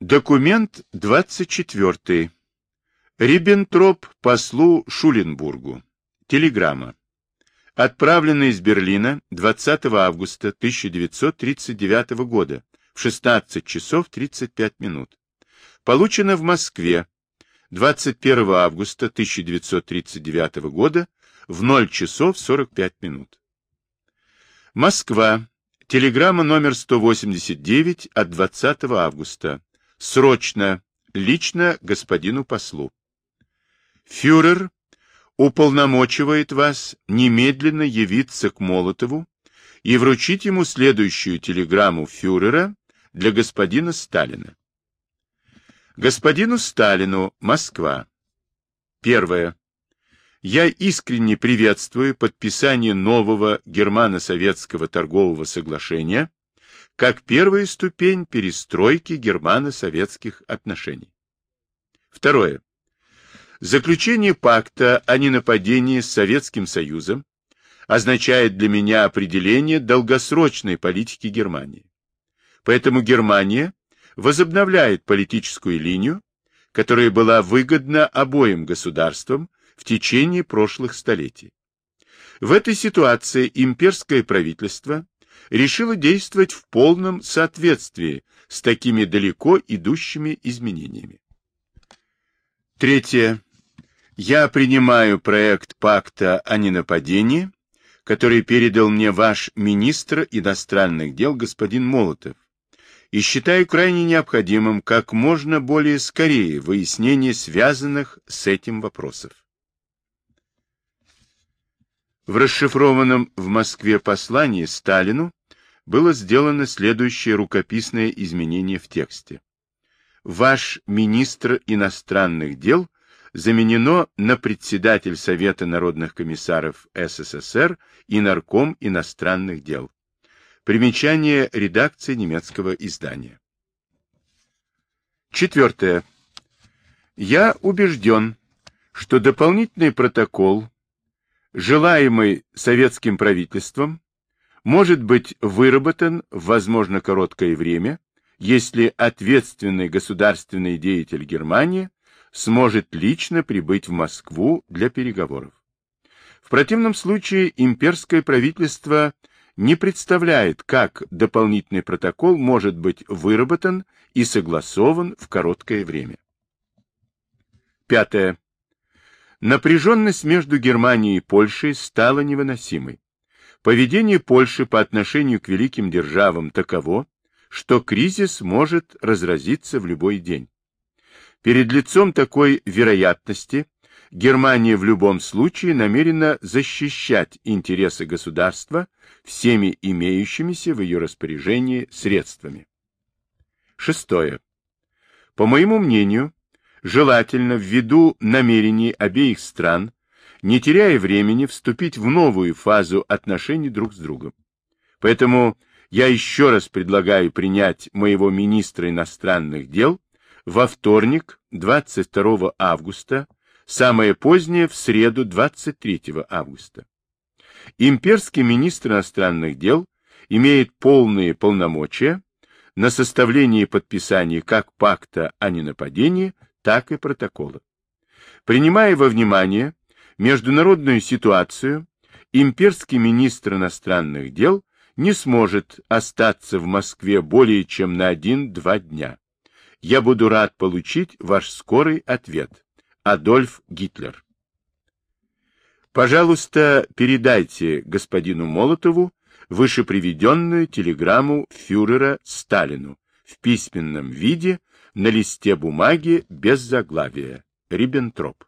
Документ 24. Риббентроп послу Шуленбургу. Телеграмма. Отправлена из Берлина 20 августа 1939 года в 16 часов 35 минут. Получена в Москве 21 августа 1939 года в 0 часов 45 минут. Москва. Телеграмма номер 189 от 20 августа. Срочно. Лично господину послу. Фюрер уполномочивает вас немедленно явиться к Молотову и вручить ему следующую телеграмму фюрера для господина Сталина. Господину Сталину, Москва. Первое. Я искренне приветствую подписание нового германо-советского торгового соглашения как первая ступень перестройки германо-советских отношений. Второе. Заключение пакта о ненападении с Советским Союзом означает для меня определение долгосрочной политики Германии. Поэтому Германия возобновляет политическую линию, которая была выгодна обоим государствам в течение прошлых столетий. В этой ситуации имперское правительство решила действовать в полном соответствии с такими далеко идущими изменениями. Третье. Я принимаю проект пакта о ненападении, который передал мне ваш министр иностранных дел господин Молотов, и считаю крайне необходимым как можно более скорее выяснение связанных с этим вопросов. В расшифрованном в Москве послании Сталину было сделано следующее рукописное изменение в тексте. Ваш министр иностранных дел заменено на председатель Совета народных комиссаров СССР и нарком иностранных дел. Примечание редакции немецкого издания. Четвертое. Я убежден, что дополнительный протокол, желаемый советским правительством, может быть выработан в возможно короткое время, если ответственный государственный деятель Германии сможет лично прибыть в Москву для переговоров. В противном случае имперское правительство не представляет, как дополнительный протокол может быть выработан и согласован в короткое время. Пятое. Напряженность между Германией и Польшей стала невыносимой. Поведение Польши по отношению к великим державам таково, что кризис может разразиться в любой день. Перед лицом такой вероятности Германия в любом случае намерена защищать интересы государства всеми имеющимися в ее распоряжении средствами. Шестое. По моему мнению, желательно ввиду намерений обеих стран не теряя времени, вступить в новую фазу отношений друг с другом. Поэтому я еще раз предлагаю принять моего министра иностранных дел во вторник, 22 августа, самое позднее в среду, 23 августа. Имперский министр иностранных дел имеет полные полномочия на составление и подписание как пакта о ненападении, так и протокола. Принимая во внимание международную ситуацию, имперский министр иностранных дел не сможет остаться в Москве более чем на один-два дня. Я буду рад получить ваш скорый ответ. Адольф Гитлер. Пожалуйста, передайте господину Молотову вышеприведенную телеграмму фюрера Сталину в письменном виде на листе бумаги без заглавия. Риббентроп.